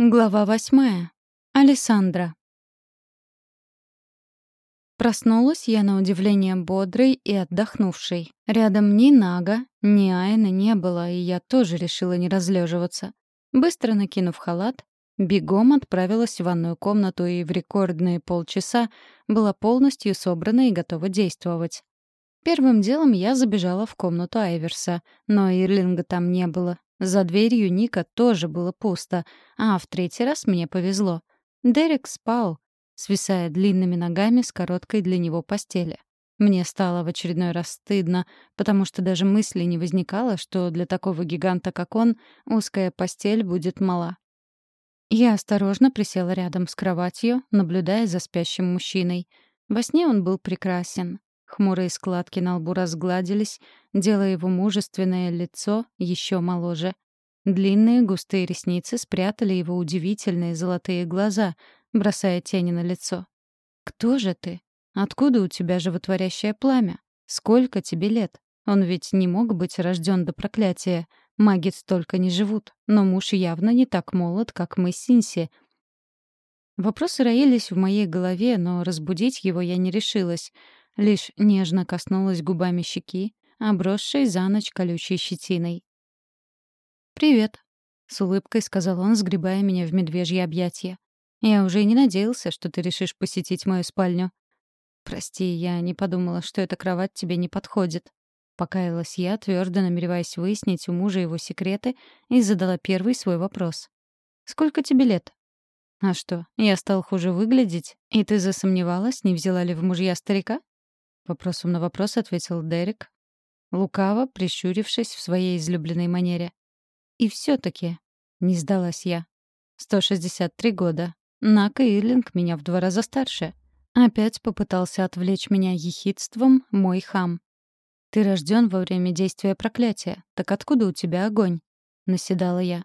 Глава восьмая. Александра. Проснулась я на удивление бодрой и отдохнувшей. Рядом ни Нага, ни Айна не было, и я тоже решила не разлеживаться. Быстро накинув халат, бегом отправилась в ванную комнату и в рекордные полчаса была полностью собрана и готова действовать. Первым делом я забежала в комнату Айверса, но Ирлинга там не было, за дверью Ника тоже было пусто, а в третий раз мне повезло. Дерек спал, свисая длинными ногами с короткой для него постели. Мне стало в очередной раз стыдно, потому что даже мысли не возникало, что для такого гиганта, как он, узкая постель будет мала. Я осторожно присела рядом с кроватью, наблюдая за спящим мужчиной. Во сне он был прекрасен. Хмурые складки на лбу разгладились, делая его мужественное лицо еще моложе. Длинные густые ресницы спрятали его удивительные золотые глаза, бросая тени на лицо. «Кто же ты? Откуда у тебя животворящее пламя? Сколько тебе лет? Он ведь не мог быть рожден до проклятия. Маги столько не живут, но муж явно не так молод, как мы с Синси». Вопросы роились в моей голове, но разбудить его я не решилась — Лишь нежно коснулась губами щеки, обросшей за ночь колючей щетиной. «Привет», — с улыбкой сказал он, сгребая меня в медвежье объятия. «Я уже и не надеялся, что ты решишь посетить мою спальню». «Прости, я не подумала, что эта кровать тебе не подходит». Покаялась я, твердо намереваясь выяснить у мужа его секреты, и задала первый свой вопрос. «Сколько тебе лет?» «А что, я стал хуже выглядеть, и ты засомневалась, не взяла ли в мужья старика?» Вопросом на вопрос ответил Дерек, лукаво прищурившись в своей излюбленной манере. «И все-таки...» — не сдалась я. «163 года. Нака Ирлинг меня в два раза старше». Опять попытался отвлечь меня ехидством мой хам. «Ты рожден во время действия проклятия. Так откуда у тебя огонь?» — наседала я.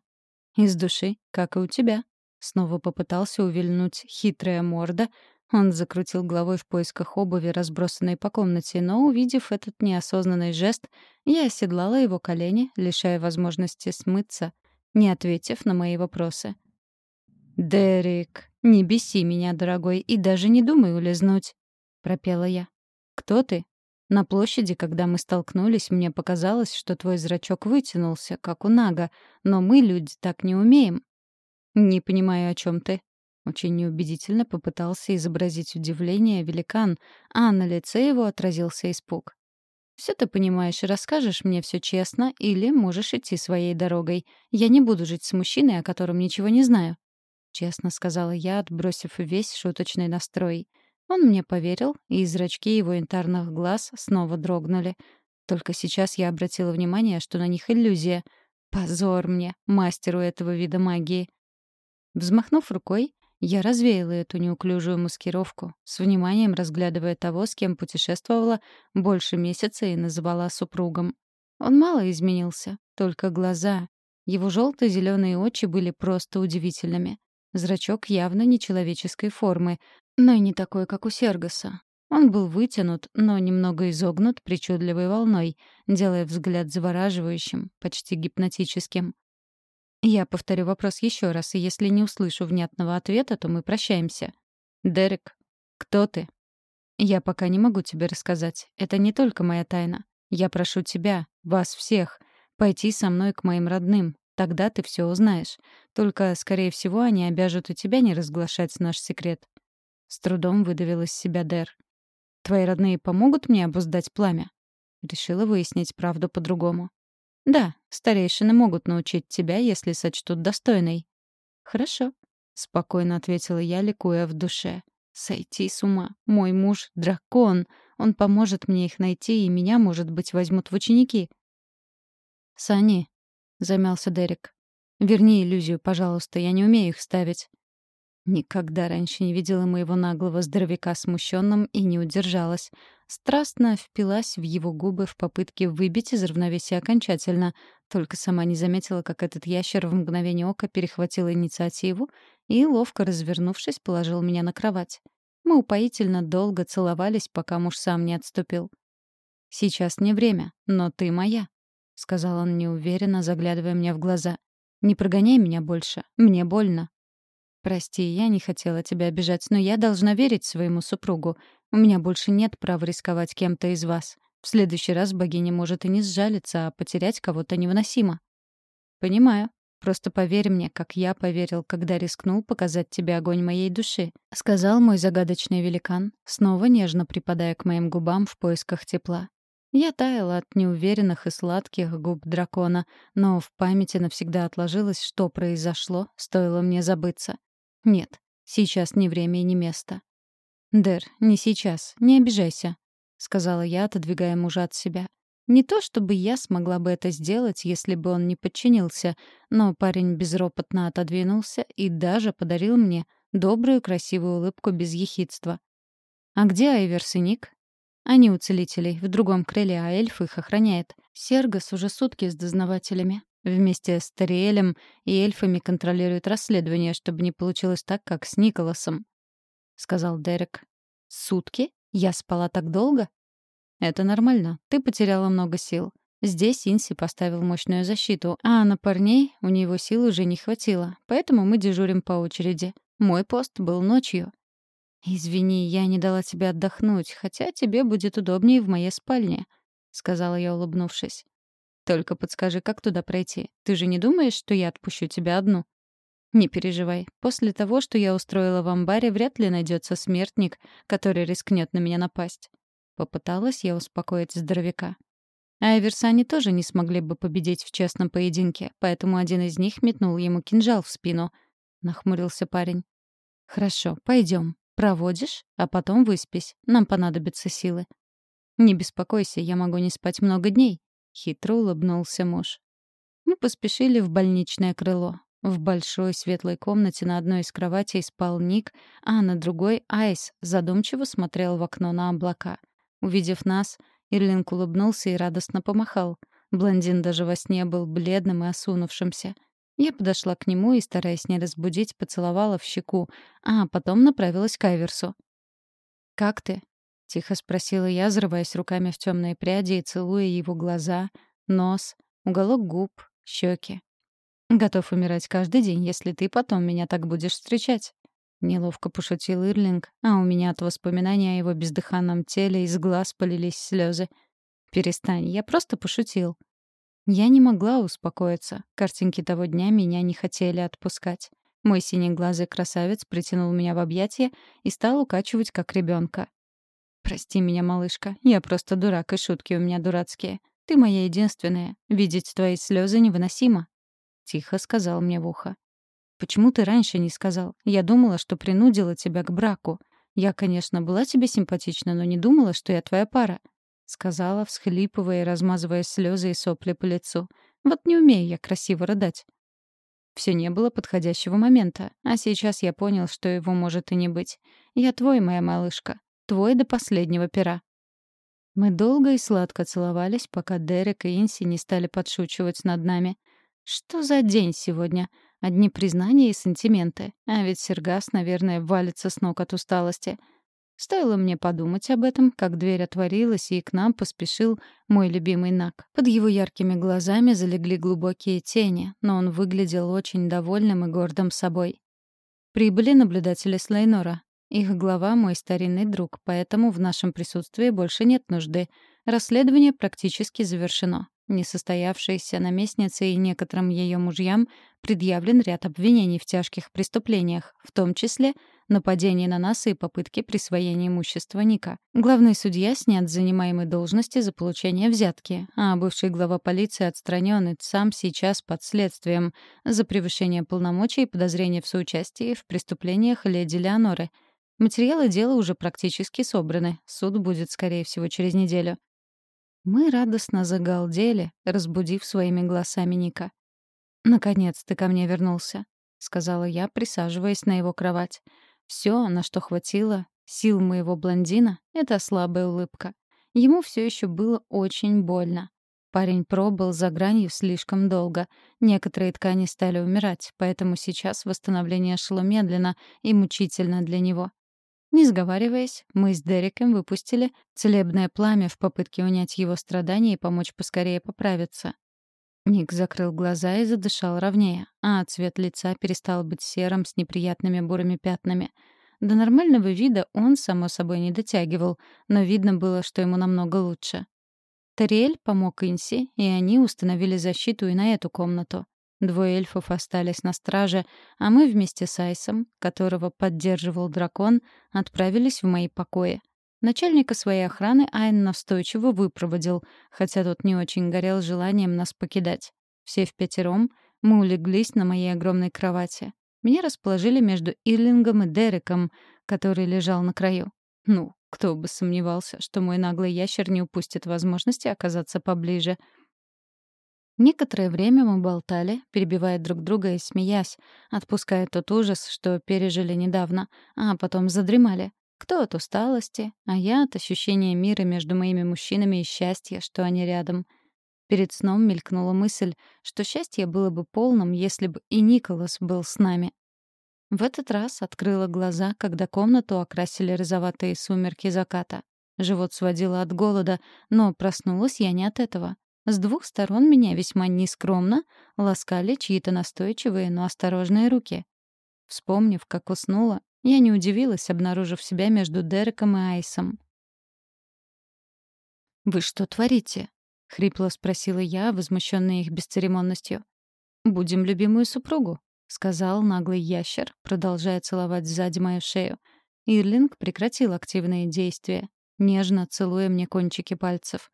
«Из души, как и у тебя». Снова попытался увильнуть хитрая морда, он закрутил головой в поисках обуви, разбросанной по комнате, но, увидев этот неосознанный жест, я оседлала его колени, лишая возможности смыться, не ответив на мои вопросы. «Дерек, не беси меня, дорогой, и даже не думай улизнуть», — пропела я. «Кто ты?» На площади, когда мы столкнулись, мне показалось, что твой зрачок вытянулся, как у Нага, но мы, люди, так не умеем. «Не понимаю, о чем ты», очень неубедительно попытался изобразить удивление великан, а на лице его отразился испуг. «Все ты понимаешь и расскажешь мне все честно, или можешь идти своей дорогой. Я не буду жить с мужчиной, о котором ничего не знаю», — честно сказала я, отбросив весь шуточный настрой. Он мне поверил, и зрачки его янтарных глаз снова дрогнули. Только сейчас я обратила внимание, что на них иллюзия. Позор мне, мастеру этого вида магии. Взмахнув рукой, я развеяла эту неуклюжую маскировку, с вниманием разглядывая того, с кем путешествовала больше месяца и называла супругом. Он мало изменился, только глаза. Его желто-зеленые очи были просто удивительными. Зрачок явно нечеловеческой формы, но и не такой, как у Сергоса. Он был вытянут, но немного изогнут причудливой волной, делая взгляд завораживающим, почти гипнотическим. Я повторю вопрос еще раз, и если не услышу внятного ответа, то мы прощаемся. Дерек, кто ты? Я пока не могу тебе рассказать. Это не только моя тайна. Я прошу тебя, вас всех, пойти со мной к моим родным. Тогда ты все узнаешь. Только, скорее всего, они обяжут и тебя не разглашать наш секрет. С трудом выдавил из себя Дер. Твои родные помогут мне обуздать пламя? Решила выяснить правду по-другому. «Да, старейшины могут научить тебя, если сочтут достойной». «Хорошо», — спокойно ответила я, ликуя в душе. «Сойти с ума. Мой муж — дракон. Он поможет мне их найти, и меня, может быть, возьмут в ученики». «Сани», — замялся Дерек. «Верни иллюзию, пожалуйста, я не умею их ставить». Никогда раньше не видела моего наглого здоровяка смущенным и не удержалась. Страстно впилась в его губы в попытке выбить из равновесия окончательно, только сама не заметила, как этот ящер в мгновение ока перехватил инициативу и, ловко развернувшись, положил меня на кровать. Мы упоительно долго целовались, пока муж сам не отступил. «Сейчас не время, но ты моя», — сказал он неуверенно, заглядывая мне в глаза. «Не прогоняй меня больше, мне больно. «Прости, я не хотела тебя обижать, но я должна верить своему супругу. У меня больше нет права рисковать кем-то из вас. В следующий раз богиня может и не сжалиться, а потерять кого-то невыносимо». «Понимаю. Просто поверь мне, как я поверил, когда рискнул показать тебе огонь моей души», — сказал мой загадочный великан, снова нежно припадая к моим губам в поисках тепла. Я таяла от неуверенных и сладких губ дракона, но в памяти навсегда отложилось, что произошло, стоило мне забыться. Нет, сейчас не время и не место. «Дэр, не сейчас, не обижайся», — сказала я, отодвигая мужа от себя. Не то чтобы я смогла бы это сделать, если бы он не подчинился, но парень безропотно отодвинулся и даже подарил мне добрую красивую улыбку без ехидства. «А где Айверс и Ник?» Они у целителей, в другом крыле, а эльф их охраняет. Сергас уже сутки с дознавателями. Вместе с Тариэлем и эльфами контролирует расследование, чтобы не получилось так, как с Николасом. Сказал Дерек. «Сутки? Я спала так долго?» «Это нормально. Ты потеряла много сил. Здесь Инси поставил мощную защиту, а на парней у него сил уже не хватило, поэтому мы дежурим по очереди. Мой пост был ночью. «Извини, я не дала тебе отдохнуть, хотя тебе будет удобнее в моей спальне», — сказала я, улыбнувшись. «Только подскажи, как туда пройти? Ты же не думаешь, что я отпущу тебя одну?» «Не переживай. После того, что я устроила в амбаре, вряд ли найдется смертник, который рискнет на меня напасть». Попыталась я успокоить здоровяка. А Эверсани тоже не смогли бы победить в честном поединке, поэтому один из них метнул ему кинжал в спину. Нахмурился парень. «Хорошо, пойдем. Проводишь, а потом выспись. Нам понадобятся силы. Не беспокойся, я могу не спать много дней. Хитро улыбнулся муж. Мы поспешили в больничное крыло. В большой светлой комнате на одной из кроватей спал Ник, а на другой — Айс, задумчиво смотрел в окно на облака. Увидев нас, Ирлинг улыбнулся и радостно помахал. Блондин даже во сне был бледным и осунувшимся. Я подошла к нему и, стараясь не разбудить, поцеловала в щеку, а потом направилась к Айверсу. «Как ты?» — тихо спросила я, взрываясь руками в темные пряди и целуя его глаза, нос, уголок губ, щеки. «Готов умирать каждый день, если ты потом меня так будешь встречать». Неловко пошутил Ирлинг, а у меня от воспоминания о его бездыханном теле из глаз полились слезы. «Перестань, я просто пошутил», я не могла успокоиться. Картинки того дня меня не хотели отпускать. Мой синеглазый красавец притянул меня в объятия и стал укачивать как ребенка. «Прости меня, малышка, я просто дурак, и шутки у меня дурацкие. Ты моя единственная. Видеть твои слезы невыносимо», — тихо сказал мне в ухо. «Почему ты раньше не сказал? Я думала, что принудила тебя к браку. Я, конечно, была тебе симпатична, но не думала, что я твоя пара. — сказала, всхлипывая и размазывая слезы и сопли по лицу. «Вот не умею я красиво рыдать». Все не было подходящего момента, а сейчас я понял, что его может и не быть. Я твой, моя малышка. Твой до последнего пера. Мы долго и сладко целовались, пока Дерек и Инси не стали подшучивать над нами. Что за день сегодня? Одни признания и сантименты. А ведь Сергас, наверное, валится с ног от усталости. Стоило мне подумать об этом, как дверь отворилась, и к нам поспешил мой любимый Нак. Под его яркими глазами залегли глубокие тени, но он выглядел очень довольным и гордым собой. Прибыли наблюдатели Слейнора. Их глава — мой старинный друг, поэтому в нашем присутствии больше нет нужды. Расследование практически завершено. Несостоявшейся наместнице и некоторым ее мужьям предъявлен ряд обвинений в тяжких преступлениях, в том числе нападении на нас и попытке присвоения имущества Ника. Главный судья снят с занимаемой должности за получение взятки, а бывший глава полиции отстранен и сам сейчас под следствием за превышение полномочий и подозрение в соучастии в преступлениях леди Леоноры. Материалы дела уже практически собраны. Суд будет, скорее всего, через неделю. Мы радостно загалдели, разбудив своими голосами Ника. «Наконец ты ко мне вернулся», — сказала я, присаживаясь на его кровать. Все, на что хватило сил моего блондина, — это слабая улыбка. Ему все еще было очень больно. Парень пробыл за гранью слишком долго. Некоторые ткани стали умирать, поэтому сейчас восстановление шло медленно и мучительно для него. Не сговариваясь, мы с Дереком выпустили целебное пламя в попытке унять его страдания и помочь поскорее поправиться. Ник закрыл глаза и задышал ровнее, а цвет лица перестал быть серым с неприятными бурыми пятнами. До нормального вида он, само собой, не дотягивал, но видно было, что ему намного лучше. Тариэль помог Инси, и они установили защиту и на эту комнату. Двое эльфов остались на страже, а мы вместе с Айсом, которого поддерживал дракон, отправились в мои покои. Начальника своей охраны Айн настойчиво выпроводил, хотя тот не очень горел желанием нас покидать. Все впятером мы улеглись на моей огромной кровати. Меня расположили между Ирлингом и Дереком, который лежал на краю. Ну, кто бы сомневался, что мой наглый ящер не упустит возможности оказаться поближе — Некоторое время мы болтали, перебивая друг друга и смеясь, отпуская тот ужас, что пережили недавно, а потом задремали. Кто от усталости, а я от ощущения мира между моими мужчинами и счастья, что они рядом. Перед сном мелькнула мысль, что счастье было бы полным, если бы и Николас был с нами. В этот раз открыла глаза, когда комнату окрасили розоватые сумерки заката. Живот сводило от голода, но проснулась я не от этого. С двух сторон меня весьма нескромно ласкали чьи-то настойчивые, но осторожные руки. Вспомнив, как уснула, я не удивилась, обнаружив себя между Дереком и Айсом. «Вы что творите?» — хрипло спросила я, возмущенная их бесцеремонностью. «Будем любимую супругу», — сказал наглый ящер, продолжая целовать сзади мою шею. Ирлинг прекратил активные действия, нежно целуя мне кончики пальцев.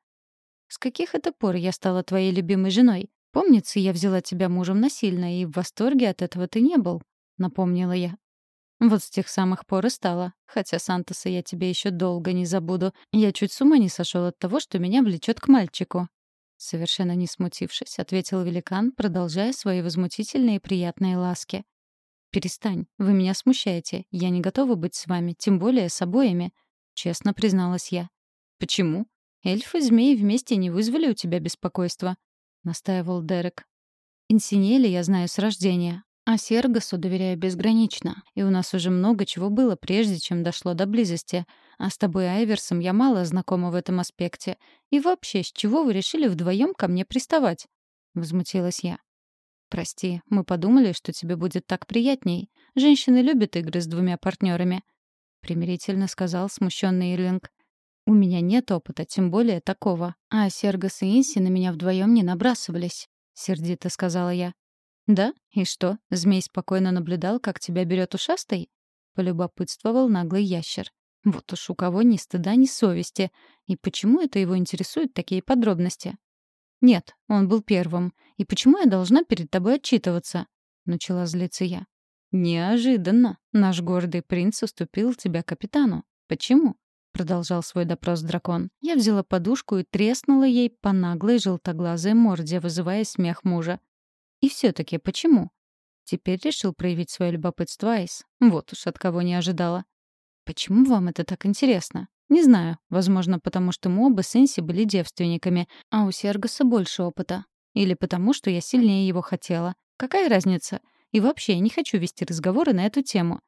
С каких это пор я стала твоей любимой женой? Помнится, я взяла тебя мужем насильно, и в восторге от этого ты не был», — напомнила я. Вот с тех самых пор и стала. Хотя Сантоса я тебе еще долго не забуду. Я чуть с ума не сошел от того, что меня влечет к мальчику. Совершенно не смутившись, ответил великан, продолжая свои возмутительные приятные ласки. «Перестань, вы меня смущаете. Я не готова быть с вами, тем более с обоими», — честно призналась я. «Почему?» Эльфы и змеи вместе не вызвали у тебя беспокойства», — настаивал Дерек. «Инсинели я знаю с рождения, а Сергасу доверяю безгранично, и у нас уже много чего было, прежде чем дошло до близости. А с тобой, Айверсом, я мало знакома в этом аспекте. И вообще, с чего вы решили вдвоем ко мне приставать?» — возмутилась я. «Прости, мы подумали, что тебе будет так приятней. Женщины любят игры с двумя партнерами», — примирительно сказал смущенный Ирлинг. У меня нет опыта, тем более такого. А Сергас и Инси на меня вдвоем не набрасывались», — сердито сказала я. «Да? И что, змей спокойно наблюдал, как тебя берет ушастый?» — полюбопытствовал наглый ящер. «Вот уж у кого ни стыда, ни совести. И почему это его интересуют такие подробности?» «Нет, он был первым. И почему я должна перед тобой отчитываться?» — начала злиться я. «Неожиданно. Наш гордый принц уступил тебя капитану. Почему?» — продолжал свой допрос дракон. Я взяла подушку и треснула ей по наглой желтоглазой морде, вызывая смех мужа. И все таки почему? Теперь решил проявить свое любопытство Айс. Вот уж от кого не ожидала. Почему вам это так интересно? Не знаю. Возможно, потому что мы оба с Энси были девственниками, а у Сергаса больше опыта. Или потому, что я сильнее его хотела. Какая разница? И вообще, я не хочу вести разговоры на эту тему.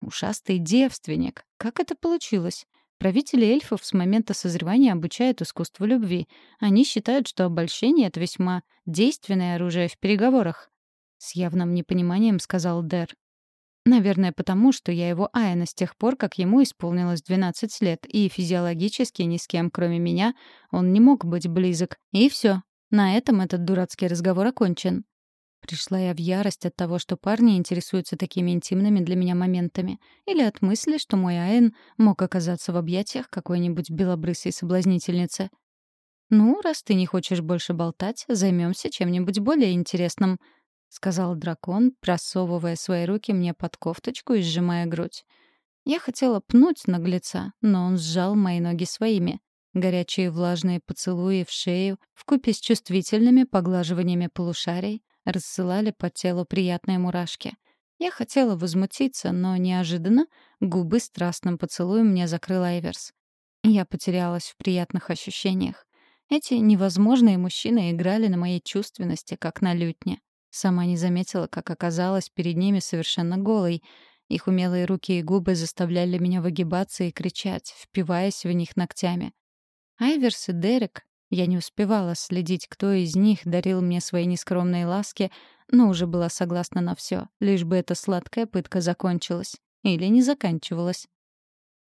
Ушастый девственник. Как это получилось? Правители эльфов с момента созревания обучают искусству любви. Они считают, что обольщение — это весьма действенное оружие в переговорах. С явным непониманием сказал Дер. Наверное, потому, что я его Айна с тех пор, как ему исполнилось 12 лет, и физиологически ни с кем, кроме меня, он не мог быть близок. И все. На этом этот дурацкий разговор окончен. Пришла я в ярость от того, что парни интересуются такими интимными для меня моментами, или от мысли, что мой Айн мог оказаться в объятиях какой-нибудь белобрысой соблазнительницы. «Ну, раз ты не хочешь больше болтать, займемся чем-нибудь более интересным», — сказал дракон, просовывая свои руки мне под кофточку и сжимая грудь. Я хотела пнуть наглеца, но он сжал мои ноги своими. Горячие влажные поцелуи в шею, вкупе с чувствительными поглаживаниями полушарий, рассылали по телу приятные мурашки. Я хотела возмутиться, но неожиданно губы страстным поцелуем мне закрыл Айверс. Я потерялась в приятных ощущениях. Эти невозможные мужчины играли на моей чувственности, как на лютне. Сама не заметила, как оказалась перед ними совершенно голой. Их умелые руки и губы заставляли меня выгибаться и кричать, впиваясь в них ногтями. Айверс и Дерек Я не успевала следить, кто из них дарил мне свои нескромные ласки, но уже была согласна на все, лишь бы эта сладкая пытка закончилась. Или не заканчивалась.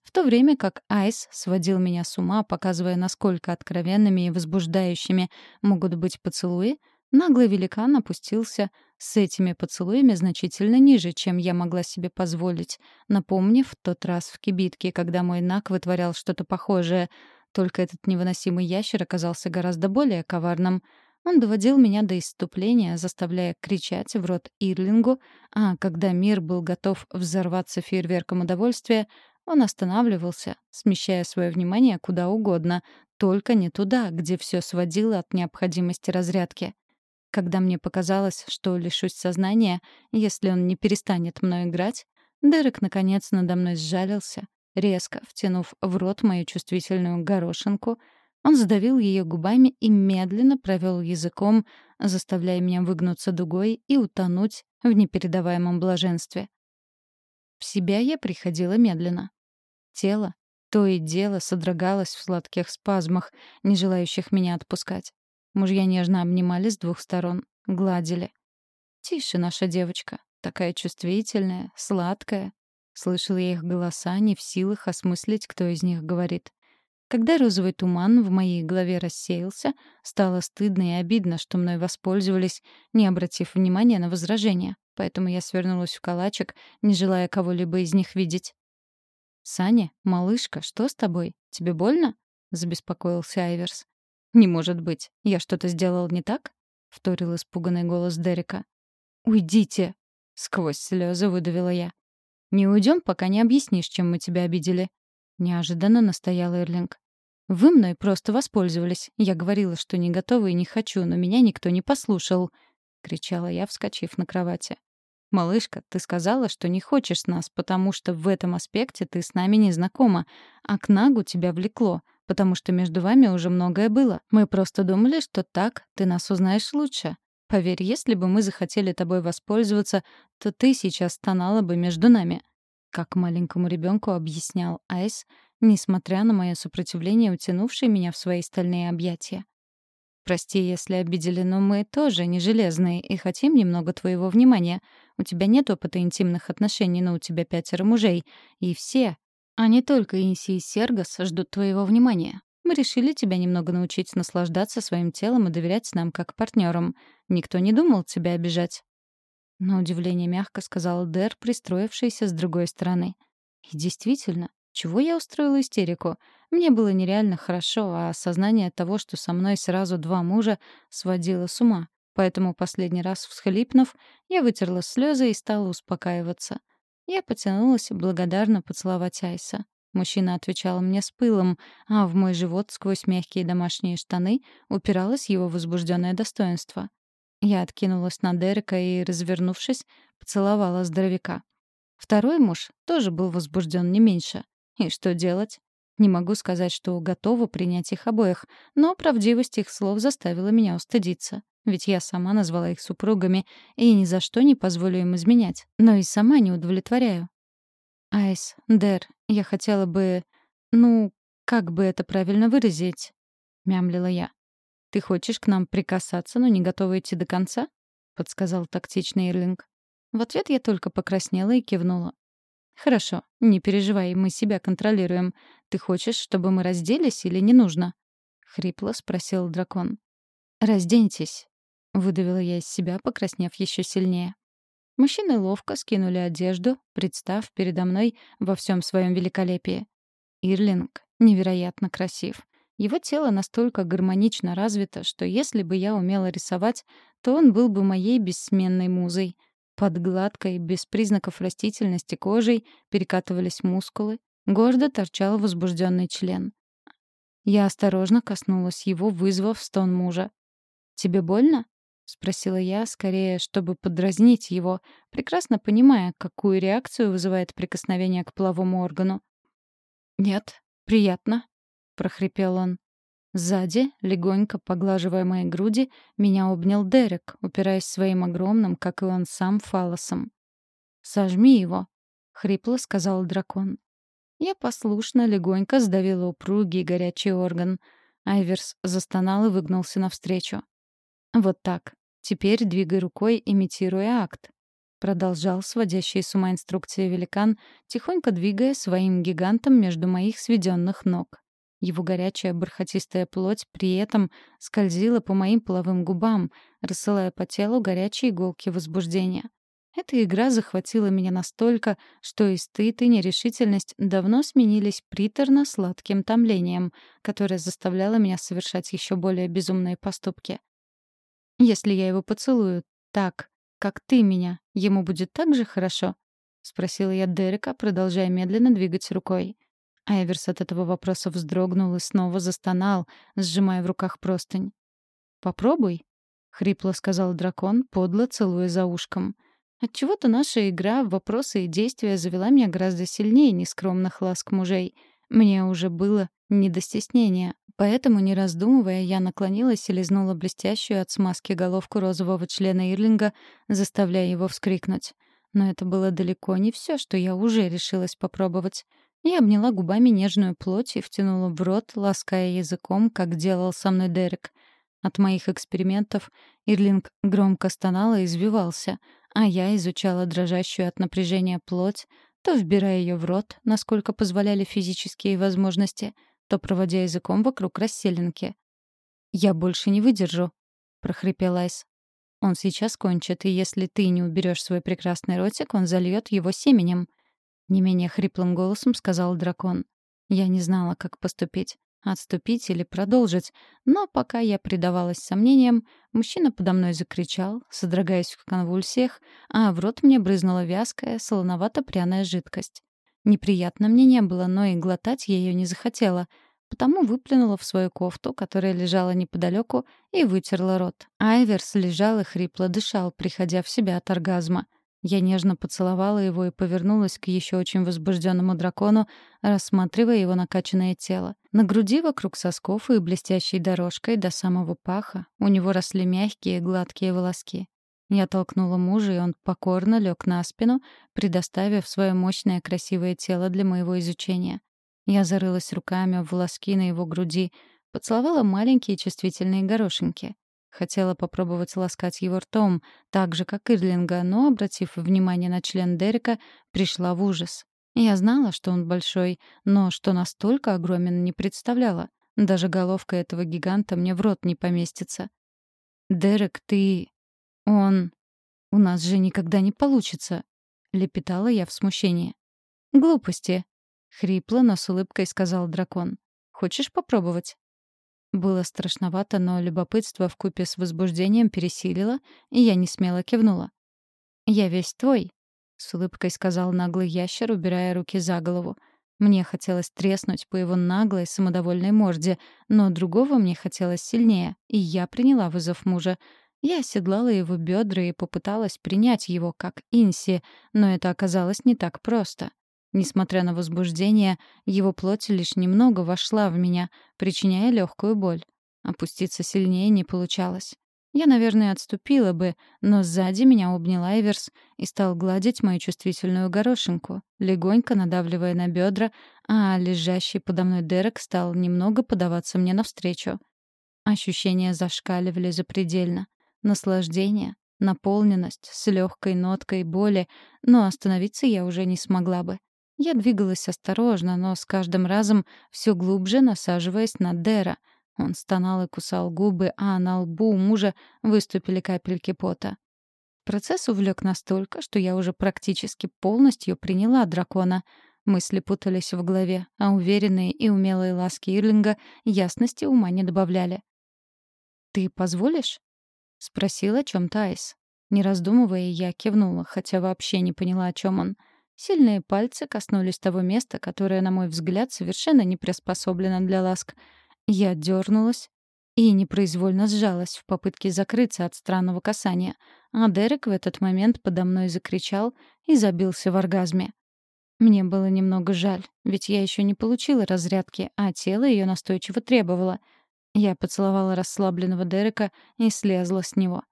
В то время как Айс сводил меня с ума, показывая, насколько откровенными и возбуждающими могут быть поцелуи, наглый великан опустился с этими поцелуями значительно ниже, чем я могла себе позволить, напомнив тот раз в кибитке, когда мой Наг вытворял что-то похожее — только этот невыносимый ящер оказался гораздо более коварным. Он доводил меня до исступления, заставляя кричать в рот Ирлингу, а когда мир был готов взорваться фейерверком удовольствия, он останавливался, смещая свое внимание куда угодно, только не туда, где все сводило от необходимости разрядки. Когда мне показалось, что лишусь сознания, если он не перестанет мной играть, Дерек наконец надо мной сжалился, Резко втянув в рот мою чувствительную горошинку, он сдавил ее губами и медленно провел языком, заставляя меня выгнуться дугой и утонуть в непередаваемом блаженстве. В себя я приходила медленно. Тело то и дело содрогалось в сладких спазмах, не желающих меня отпускать. Мужья нежно обнимали с двух сторон, гладили. «Тише, наша девочка, такая чувствительная, сладкая, Слышала я их голоса, не в силах осмыслить, кто из них говорит. Когда розовый туман в моей голове рассеялся, стало стыдно и обидно, что мной воспользовались, не обратив внимания на возражения. Поэтому я свернулась в калачик, не желая кого-либо из них видеть. «Саня, малышка, что с тобой? Тебе больно?» — забеспокоился Айверс. «Не может быть. Я что-то сделал не так?» — вторил испуганный голос Дерека. «Уйдите!» — сквозь слезы выдавила я. «Не уйдем, пока не объяснишь, чем мы тебя обидели», — неожиданно настоял Эрлинг. «Вы мной просто воспользовались. Я говорила, что не готова и не хочу, но меня никто не послушал», — кричала я, вскочив на кровати. «Малышка, ты сказала, что не хочешь нас, потому что в этом аспекте ты с нами не знакома, а к Нагу тебя влекло, потому что между вами уже многое было. Мы просто думали, что так ты нас узнаешь лучше. Поверь, если бы мы захотели тобой воспользоваться, то ты сейчас стонала бы между нами. Как маленькому ребенку объяснял Айс, несмотря на мое сопротивление, утянувшее меня в свои стальные объятия. «Прости, если обидели, но мы тоже не железные и хотим немного твоего внимания. У тебя нет опыта интимных отношений, но у тебя пятеро мужей. И все, а не только Инси и Сергас, ждут твоего внимания. Мы решили тебя немного научить наслаждаться своим телом и доверять нам как партнерам. Никто не думал тебя обижать». На удивление мягко сказал Дэр, пристроившийся с другой стороны. И действительно, чего я устроила истерику? Мне было нереально хорошо, а осознание того, что со мной сразу два мужа, сводило с ума. Поэтому последний раз всхлипнув, я вытерла слезы и стала успокаиваться. Я потянулась благодарно поцеловать Айса. Мужчина отвечал мне с пылом, а в мой живот сквозь мягкие домашние штаны упиралось его возбужденное достоинство. Я откинулась на Дерека и, развернувшись, поцеловала здоровяка. Второй муж тоже был возбужден не меньше. И что делать? Не могу сказать, что готова принять их обоих, но правдивость их слов заставила меня устыдиться. Ведь я сама назвала их супругами и ни за что не позволю им изменять. Но и сама не удовлетворяю. «Айс, Дэр, я хотела бы... Ну, как бы это правильно выразить?» — мямлила я. «Ты хочешь к нам прикасаться, но не готова идти до конца?» — подсказал тактичный Ирлинг. В ответ я только покраснела и кивнула. «Хорошо, не переживай, мы себя контролируем. Ты хочешь, чтобы мы разделись или не нужно?» — хрипло спросил дракон. «Разденьтесь», — выдавила я из себя, покраснев еще сильнее. Мужчины ловко скинули одежду, представ передо мной во всем своем великолепии. Ирлинг невероятно красив. Его тело настолько гармонично развито, что если бы я умела рисовать, то он был бы моей бессменной музой. Под гладкой, без признаков растительности кожей перекатывались мускулы, гордо торчал возбужденный член. Я осторожно коснулась его, вызвав стон мужа. «Тебе больно?» — спросила я, скорее, чтобы подразнить его, прекрасно понимая, какую реакцию вызывает прикосновение к половому органу. «Нет, приятно», — прохрипел он. Сзади, легонько поглаживая мои груди, меня обнял Дерек, упираясь своим огромным, как и он сам, фалосом. «Сожми его», — хрипло сказал дракон. Я послушно, легонько сдавила упругий горячий орган — Айверс застонал и выгнулся навстречу. «Вот так. Теперь двигай рукой, имитируя акт», — продолжал сводящий с ума инструкции великан, тихонько двигая своим гигантом между моих сведенных ног. Его горячая бархатистая плоть при этом скользила по моим половым губам, рассылая по телу горячие иголки возбуждения. Эта игра захватила меня настолько, что и стыд, и нерешительность давно сменились приторно-сладким томлением, которое заставляло меня совершать еще более безумные поступки. «Если я его поцелую так, как ты меня, ему будет так же хорошо?» — спросила я Дерека, продолжая медленно двигать рукой. Айверс от этого вопроса вздрогнул и снова застонал, сжимая в руках простынь. «Попробуй», — хрипло сказал дракон, подло целуя за ушком. Отчего-то наша игра в вопросы и действия завела меня гораздо сильнее нескромных ласк мужей. Мне уже было не до стеснения. Поэтому, не раздумывая, я наклонилась и лизнула блестящую от смазки головку розового члена Ирлинга, заставляя его вскрикнуть. Но это было далеко не все, что я уже решилась попробовать. Я обняла губами нежную плоть и втянула в рот, лаская языком, как делал со мной Дерек. От моих экспериментов Ирлинг громко стонал и извивался, а я изучала дрожащую от напряжения плоть, то вбирая ее в рот, насколько позволяли физические возможности, то проводя языком вокруг расселенки. «Я больше не выдержу», — прохрипел Айс. «Он сейчас кончит, и если ты не уберешь свой прекрасный ротик, он зальет его семенем», не менее хриплым голосом сказал дракон. Я не знала, как поступить. Отступить или продолжить. Но пока я предавалась сомнениям, мужчина подо мной закричал, содрогаясь в конвульсиях, а в рот мне брызнула вязкая, солоновато-пряная жидкость. Неприятно мне не было, но и глотать я ее не захотела, потому выплюнула в свою кофту, которая лежала неподалеку, и вытерла рот. Айверс лежал и хрипло дышал, приходя в себя от оргазма — я нежно поцеловала его и повернулась к еще очень возбужденному дракону, рассматривая его накачанное тело. На груди вокруг сосков и блестящей дорожкой до самого паха у него росли мягкие гладкие волоски. Я толкнула мужа, и он покорно лег на спину, предоставив свое мощное красивое тело для моего изучения. Я зарылась руками в волоски на его груди, поцеловала маленькие чувствительные горошинки. Хотела попробовать ласкать его ртом, так же, как Ирлинга, но, обратив внимание на член Дерека, пришла в ужас. Я знала, что он большой, но что настолько огромен, не представляла. Даже головка этого гиганта мне в рот не поместится. «Дерек, ты... он... у нас же никогда не получится», — лепетала я в смущении. «Глупости», — хрипло, но с улыбкой сказал дракон. «Хочешь попробовать?» Было страшновато, но любопытство вкупе с возбуждением пересилило, и я не смело кивнула. «Я весь твой», — с улыбкой сказал наглый ящер, убирая руки за голову. Мне хотелось треснуть по его наглой, самодовольной морде, но другого мне хотелось сильнее, и я приняла вызов мужа. Я оседлала его бедра и попыталась принять его как инси, но это оказалось не так просто. Несмотря на возбуждение, его плоть лишь немного вошла в меня, причиняя легкую боль. Опуститься сильнее не получалось. Я, наверное, отступила бы, но сзади меня обнял Айверс и стал гладить мою чувствительную горошинку, легонько надавливая на бедра, а лежащий подо мной Дерек стал немного подаваться мне навстречу. Ощущения зашкаливали запредельно. Наслаждение, наполненность с легкой ноткой боли, но остановиться я уже не смогла бы. Я двигалась осторожно, но с каждым разом все глубже насаживаясь на Дера. Он стонал и кусал губы, а на лбу мужа выступили капельки пота. Процесс увлек настолько, что я уже практически полностью приняла дракона. Мысли путались в голове, а уверенные и умелые ласки Ирлинга ясности ума не добавляли. «Ты позволишь?» — спросил о чем Тайс. Не раздумывая, я кивнула, хотя вообще не поняла, о чем он — Сильные пальцы коснулись того места, которое, на мой взгляд, совершенно не приспособлено для ласк. Я дернулась и непроизвольно сжалась в попытке закрыться от странного касания, а Дерек в этот момент подо мной закричал и забился в оргазме. Мне было немного жаль, ведь я еще не получила разрядки, а тело ее настойчиво требовало. Я поцеловала расслабленного Дерека и слезла с него.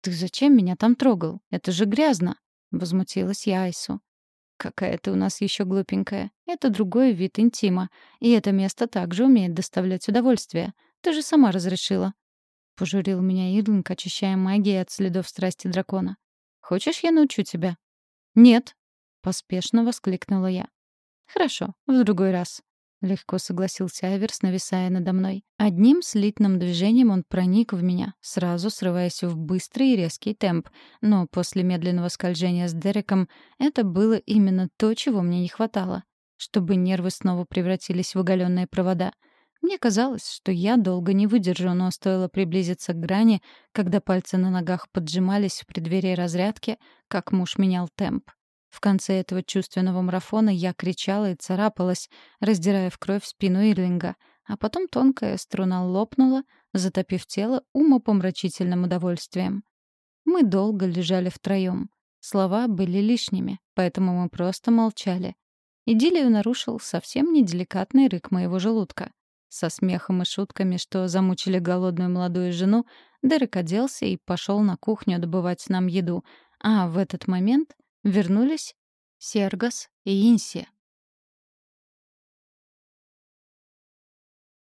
«Ты зачем меня там трогал? Это же грязно!» — возмутилась я Айсу. Какая ты у нас еще глупенькая. Это другой вид интима. И это место также умеет доставлять удовольствие. Ты же сама разрешила. Пожурил меня Ирлинг, очищая магией от следов страсти дракона. «Хочешь, я научу тебя?» «Нет», — поспешно воскликнула я. «Хорошо, в другой раз», — легко согласился Аверс, нависая надо мной. Одним слитным движением он проник в меня, сразу срываясь в быстрый и резкий темп. Но после медленного скольжения с Дереком это было именно то, чего мне не хватало. Чтобы нервы снова превратились в оголенные провода. Мне казалось, что я долго не выдержу, но стоило приблизиться к грани, когда пальцы на ногах поджимались в преддверии разрядки, как муж менял темп. В конце этого чувственного марафона я кричала и царапалась, раздирая в кровь спину Ирлинга, а потом тонкая струна лопнула, затопив тело умопомрачительным удовольствием. Мы долго лежали втроем. Слова были лишними, поэтому мы просто молчали. Идиллию нарушил совсем неделикатный рык моего желудка. Со смехом и шутками, что замучили голодную молодую жену, Дерек оделся и пошел на кухню добывать нам еду, а в этот момент Вернулись Сергас и Инси.